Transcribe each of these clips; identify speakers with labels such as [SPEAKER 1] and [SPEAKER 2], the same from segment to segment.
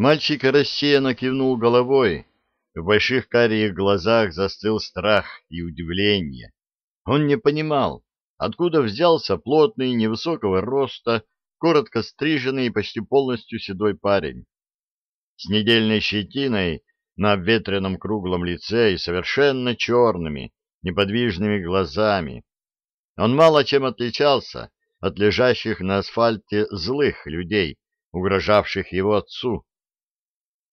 [SPEAKER 1] Мальчик рассеянно кивнул головой. В больших карих глазах застыл страх и удивление. Он не понимал, откуда взялся плотный, невысокого роста, коротко стриженный и почти полностью седой парень. С недельной щетиной на обветренном круглом лице и совершенно черными, неподвижными глазами. Он мало чем отличался от лежащих на асфальте злых людей, угрожавших его отцу.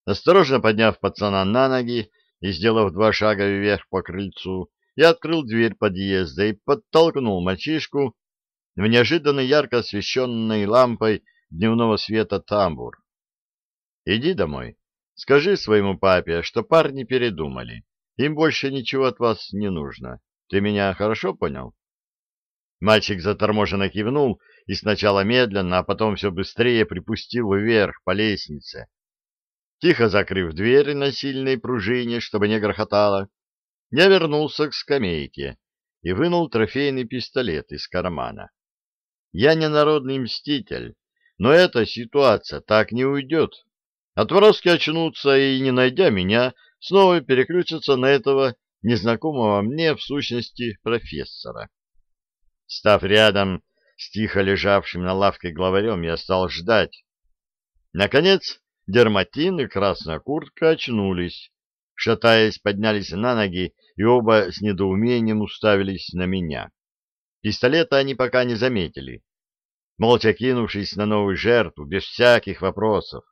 [SPEAKER 1] Осторожно подняв пацана на ноги и сделав два шага вверх по крыльцу, я открыл дверь подъезда и подтолкнул мальчишку в неожиданно ярко освещенной лампой дневного света тамбур. «Иди домой. Скажи своему папе, что парни передумали. Им больше ничего от вас не нужно. Ты меня хорошо понял?» Мальчик заторможенно кивнул и сначала медленно, а потом все быстрее припустил вверх по лестнице. Тихо закрыв дверь на сильной пружине, чтобы не грохотало, я вернулся к скамейке и вынул трофейный пистолет из кармана. Я не народный мститель, но эта ситуация так не уйдет. Отморозки очнутся и, не найдя меня, снова переключатся на этого незнакомого мне, в сущности, профессора. Став рядом с тихо лежавшим на лавке главарем, я стал ждать. Наконец, Дерматин и Красная Куртка очнулись, шатаясь, поднялись на ноги и оба с недоумением уставились на меня. Пистолета они пока не заметили, молча кинувшись на новую жертву, без всяких вопросов.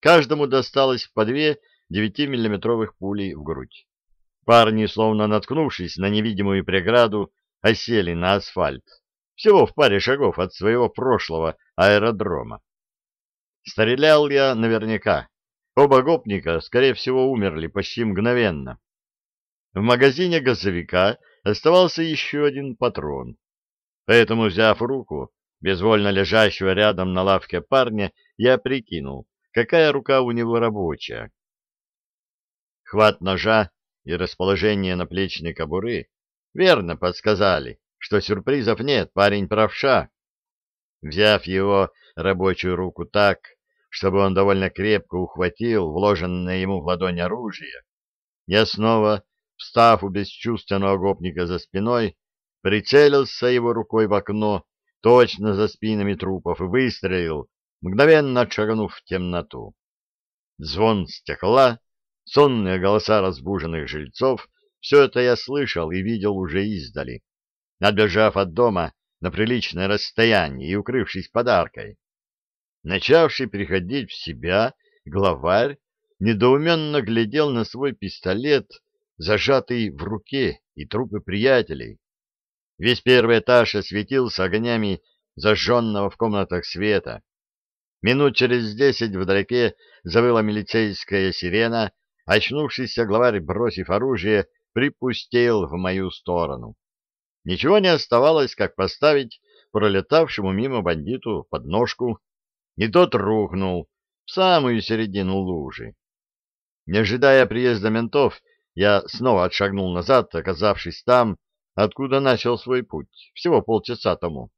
[SPEAKER 1] Каждому досталось по две девятимиллиметровых пули в грудь. Парни, словно наткнувшись на невидимую преграду, осели на асфальт, всего в паре шагов от своего прошлого аэродрома. Стрелял я наверняка. Оба гопника, скорее всего, умерли почти мгновенно. В магазине газовика оставался еще один патрон. Поэтому, взяв руку безвольно лежащего рядом на лавке парня, я прикинул, какая рука у него рабочая. Хват ножа и расположение наплечной кобуры верно подсказали, что сюрпризов нет, парень правша. Взяв его рабочую руку так, чтобы он довольно крепко ухватил вложенное ему в ладонь оружие, я снова, встав у бесчувственного гопника за спиной, прицелился его рукой в окно, точно за спинами трупов, и выстрелил, мгновенно отшагнув в темноту. Звон стекла, сонные голоса разбуженных жильцов — все это я слышал и видел уже издали, отбежав от дома на приличное расстояние и укрывшись подаркой. Начавший приходить в себя, главарь недоуменно глядел на свой пистолет, зажатый в руке, и трупы приятелей. Весь первый этаж осветился огнями зажженного в комнатах света. Минут через десять вдалеке завыла милицейская сирена, очнувшийся главарь, бросив оружие, припустил в мою сторону. Ничего не оставалось, как поставить пролетавшему мимо бандиту подножку и тот рухнул в самую середину лужи. Не ожидая приезда ментов, я снова отшагнул назад, оказавшись там, откуда начал свой путь, всего полчаса тому.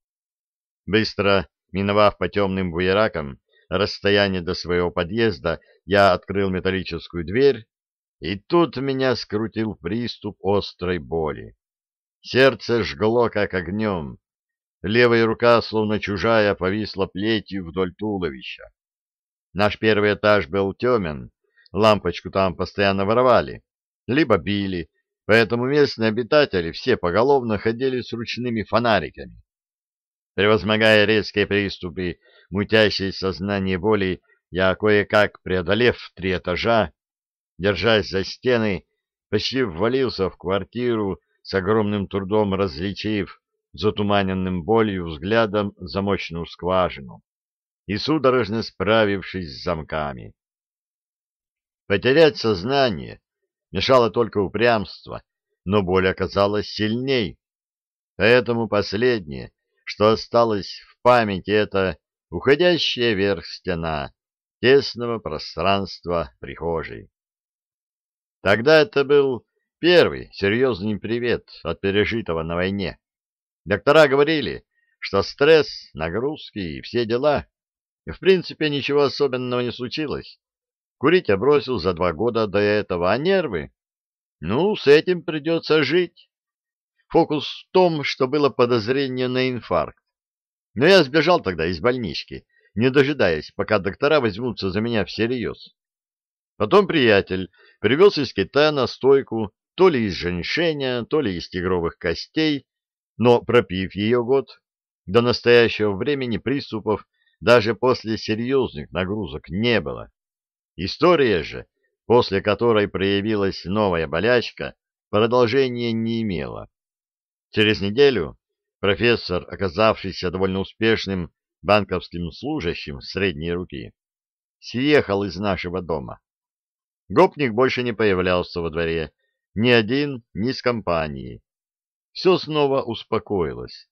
[SPEAKER 1] Быстро миновав по темным буеракам расстояние до своего подъезда, я открыл металлическую дверь, и тут меня скрутил приступ острой боли. Сердце жгло, как огнем. Левая рука, словно чужая, повисла плетью вдоль туловища. Наш первый этаж был темен, лампочку там постоянно воровали, либо били, поэтому местные обитатели все поголовно ходили с ручными фонариками. Превозмогая резкие приступы, мутящей сознание боли, я, кое-как преодолев три этажа, держась за стены, почти ввалился в квартиру, с огромным трудом различив затуманенным болью взглядом замочную скважину и судорожно справившись с замками. Потерять сознание мешало только упрямство, но боль оказалась сильней, поэтому последнее, что осталось в памяти, это уходящая вверх стена тесного пространства прихожей. Тогда это был первый серьезный привет от пережитого на войне. Доктора говорили, что стресс, нагрузки и все дела. В принципе, ничего особенного не случилось. Курить я бросил за два года до этого, а нервы? Ну, с этим придется жить. Фокус в том, что было подозрение на инфаркт. Но я сбежал тогда из больнички, не дожидаясь, пока доктора возьмутся за меня всерьез. Потом приятель привез из Китая настойку то ли из женьшеня, то ли из тигровых костей, но, пропив ее год, до настоящего времени приступов даже после серьезных нагрузок не было. История же, после которой проявилась новая болячка, продолжения не имела. Через неделю профессор, оказавшийся довольно успешным банковским служащим средней руки, съехал из нашего дома. Гопник больше не появлялся во дворе, ни один, ни с компанией. Все снова успокоилось.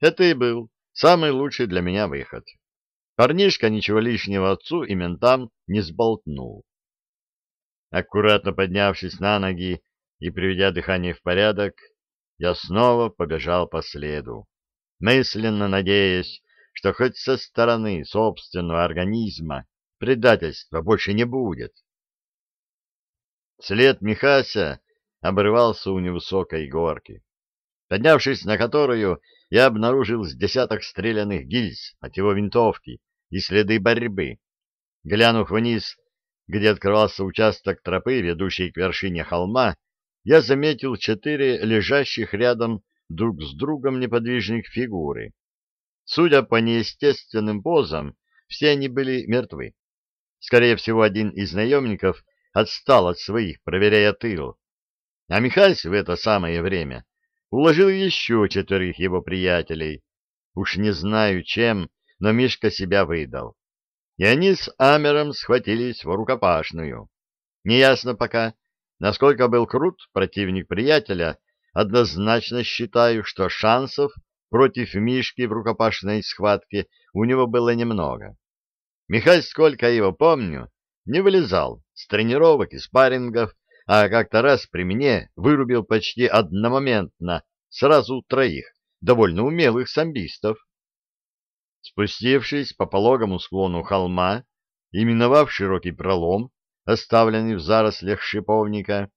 [SPEAKER 1] Это и был самый лучший для меня выход. Парнишка ничего лишнего отцу и ментам не сболтнул. Аккуратно поднявшись на ноги и приведя дыхание в порядок, я снова побежал по следу, мысленно надеясь, что хоть со стороны собственного организма предательства больше не будет. След Михася обрывался у невысокой горки, поднявшись на которую я обнаружил с десяток стрелянных гильз от его винтовки и следы борьбы. Глянув вниз, где открывался участок тропы, ведущей к вершине холма, я заметил четыре лежащих рядом друг с другом неподвижных фигуры. Судя по неестественным позам, все они были мертвы. Скорее всего, один из наемников отстал от своих, проверяя тыл. А Михась в это самое время уложил еще четверых его приятелей. Уж не знаю чем, но Мишка себя выдал. И они с Амером схватились в рукопашную. Неясно пока, Насколько был крут противник приятеля, однозначно считаю, что шансов против Мишки в рукопашной схватке у него было немного. Михаил, сколько его помню, не вылезал с тренировок и спаррингов, а как-то раз при мне вырубил почти одномоментно сразу троих довольно умелых самбистов. Спустившись по пологому склону холма и миновав широкий пролом, оставленный в зарослях шиповника,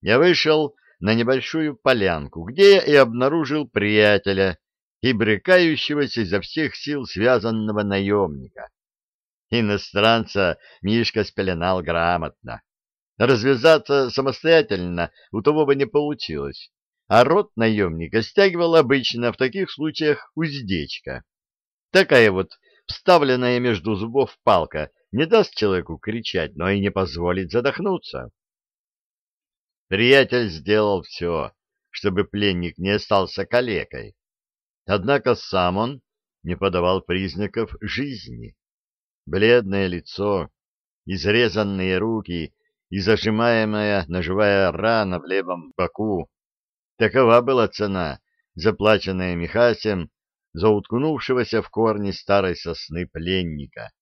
[SPEAKER 1] я вышел на небольшую полянку, где я и обнаружил приятеля и брыкающегося изо всех сил связанного наемника. Иностранца Мишка спеленал грамотно. Развязаться самостоятельно у того бы не получилось, а рот наемника стягивал обычно в таких случаях уздечка. Такая вот вставленная между зубов палка не даст человеку кричать, но и не позволит задохнуться. Приятель сделал все, чтобы пленник не остался калекой. Однако сам он не подавал признаков жизни. Бледное лицо, изрезанные руки и зажимаемая ножевая рана в левом боку. Такова была цена, заплаченная Михасем за уткнувшегося в корни старой сосны пленника.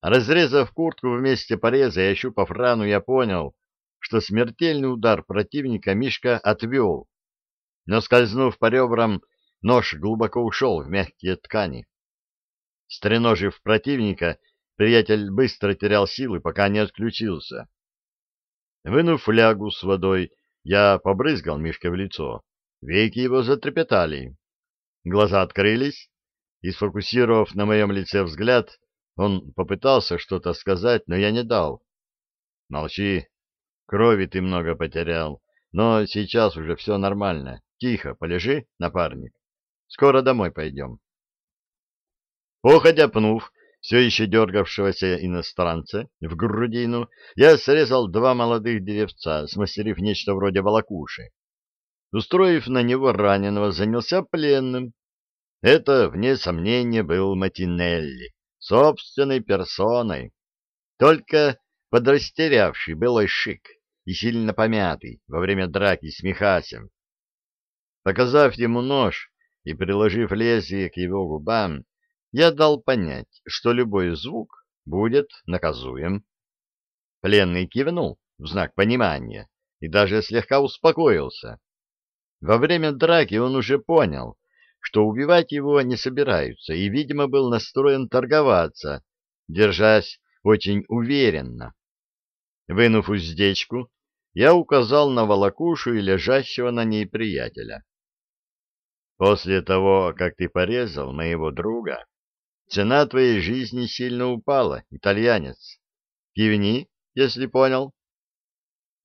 [SPEAKER 1] Разрезав куртку вместе пореза и ощупав рану, я понял, что смертельный удар противника Мишка отвел, но, скользнув по ребрам, нож глубоко ушел в мягкие ткани. Стреножив противника, приятель быстро терял силы, пока не отключился. Вынув флягу с водой, я побрызгал Мишка в лицо. Веки его затрепетали. Глаза открылись, и, сфокусировав на моем лице взгляд, он попытался что-то сказать, но я не дал. Молчи. Крови ты много потерял. Но сейчас уже все нормально. Тихо, полежи, напарник. Скоро домой пойдем. Походя пнув все еще дергавшегося иностранца в грудину, я срезал два молодых деревца, смастерив нечто вроде волокуши. Устроив на него раненого, занялся пленным. Это, вне сомнения, был Матинелли собственной персоной, только подрастерявший былой шик и сильно помятый во время драки с Михасем. Показав ему нож и приложив лезвие к его губам, я дал понять, что любой звук будет наказуем. Пленный кивнул в знак понимания и даже слегка успокоился. Во время драки он уже понял, что убивать его не собираются, и, видимо, был настроен торговаться, держась очень уверенно. Вынув уздечку, я указал на волокушу и лежащего на ней приятеля. После того, как ты порезал моего друга, цена твоей жизни сильно упала, итальянец. Кивни, если понял.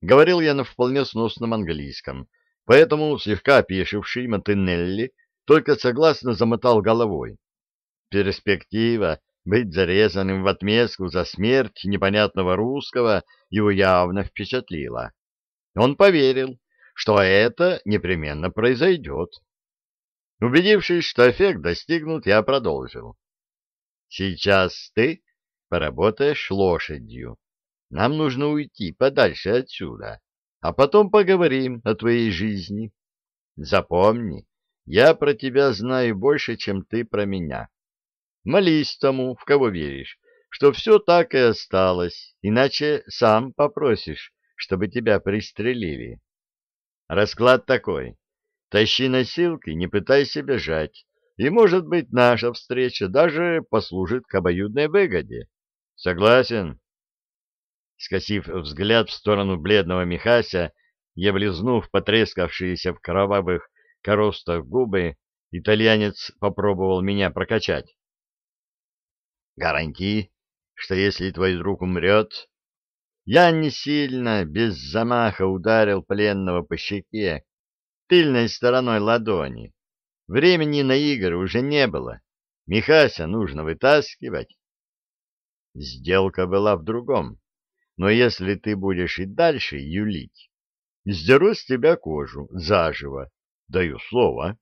[SPEAKER 1] Говорил я на вполне сносном английском, поэтому слегка опешивший Монтенелли только согласно замотал головой. Перспектива быть зарезанным в отместку за смерть непонятного русского его явно впечатлила. Он поверил, что это непременно произойдет. Убедившись, что эффект достигнут, я продолжил. Сейчас ты поработаешь лошадью. Нам нужно уйти подальше отсюда, а потом поговорим о твоей жизни. Запомни, я про тебя знаю больше, чем ты про меня. Молись тому, в кого веришь, что все так и осталось, иначе сам попросишь, чтобы тебя пристрелили. Расклад такой. Тащи носилки, не пытайся бежать, и, может быть, наша встреча даже послужит к обоюдной выгоде. Согласен? Скосив взгляд в сторону бледного Михася, я влезнув потрескавшиеся в кровавых коростах губы, итальянец попробовал меня прокачать. Гарантии, что если твой друг умрет... Я не сильно, без замаха ударил пленного по щеке, тыльной стороной ладони. Времени на игры уже не было. Михася нужно вытаскивать. Сделка была в другом. Но если ты будешь и дальше юлить, сдеру с тебя кожу заживо, даю слово.